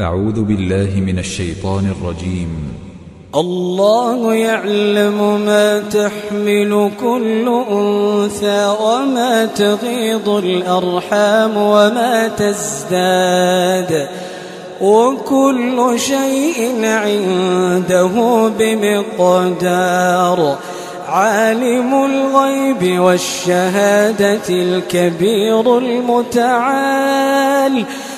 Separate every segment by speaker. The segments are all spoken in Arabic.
Speaker 1: أعوذ بالله من الشيطان الرجيم.
Speaker 2: الله يعلم ما تحمل كل أنثى وما تغيض الأرحام وما تزداد. وكل شيء عنده بمقدار. عالم الغيب والشهادة الكبير المتعال.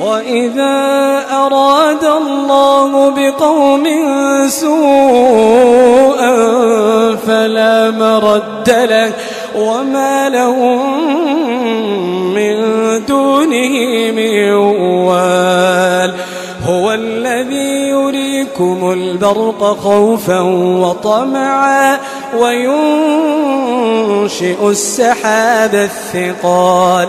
Speaker 2: وإذا أراد الله بقوم سوءا فلا مرد له وما لهم من دونه من وال هو الذي يريكم البرق خوفا وطمعا وينشئ السحاب الثقال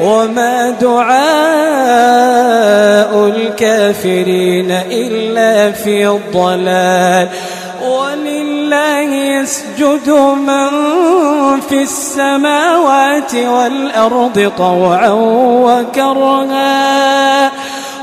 Speaker 2: وما دعاء الكافرين إلا في الضلال. ولله يسجد من في السماوات والأرض طوعا وكرها.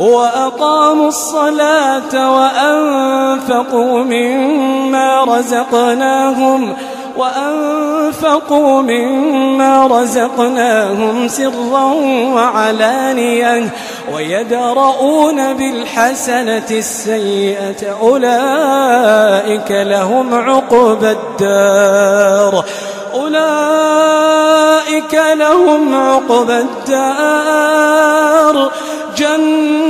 Speaker 2: وأقاموا الصلاة وأنفقوا مما رزقناهم وأنفقوا مما رزقناهم سرا وعلانية ويدرؤون بالحسنة السيئة أولئك لهم عقبى الدار أولئك لهم عقبى الدار جنات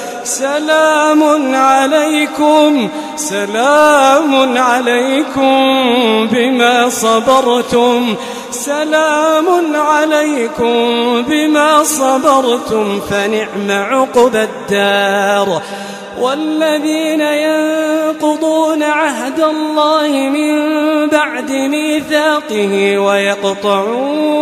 Speaker 2: سلام عليكم سلام عليكم بما صبرتم سلام عليكم بما صبرتم فنعم عقبى الدار. والذين ينقضون عهد الله من بعد ميثاقه ويقطعون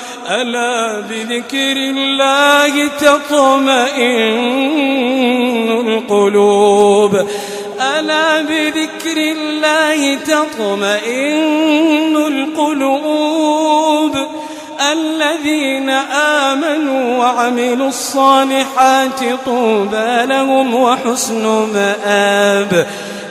Speaker 2: ألا بذكر الله تطمئن القلوب؟ ألا بذكر الله تطمئن القلوب؟ الذين آمنوا وعملوا الصالحات طوبى لهم وحسن مآب.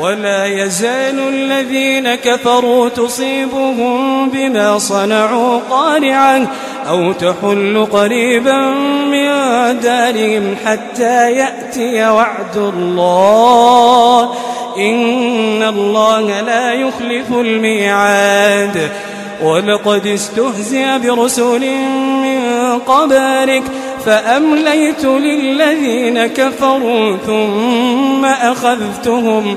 Speaker 2: ولا يزال الذين كفروا تصيبهم بما صنعوا قارعا أو تحل قريبا من دارهم حتى يأتي وعد الله. إن الله لا يخلف الميعاد. ولقد استهزئ برسل من قبلك فأمليت للذين كفروا ثم أخذتهم.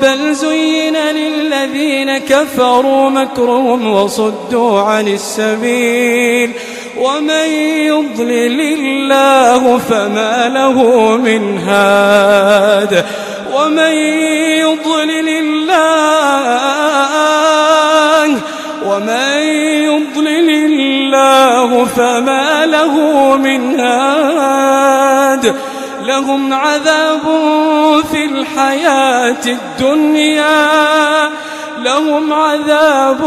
Speaker 2: بل زين للذين كفروا مكرهم وصدوا عن السبيل. ومن يضلل الله فما له من هاد. ومن يضلل الله ومن يضلل الله فما له من هاد. لهم عذاب الحياة الدنيا لهم عذاب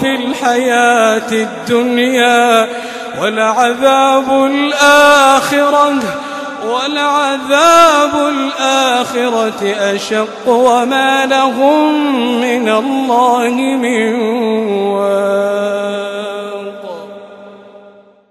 Speaker 2: في الحياة الدنيا ولعذاب الآخرة ولعذاب الآخرة أشق وما لهم من الله من واد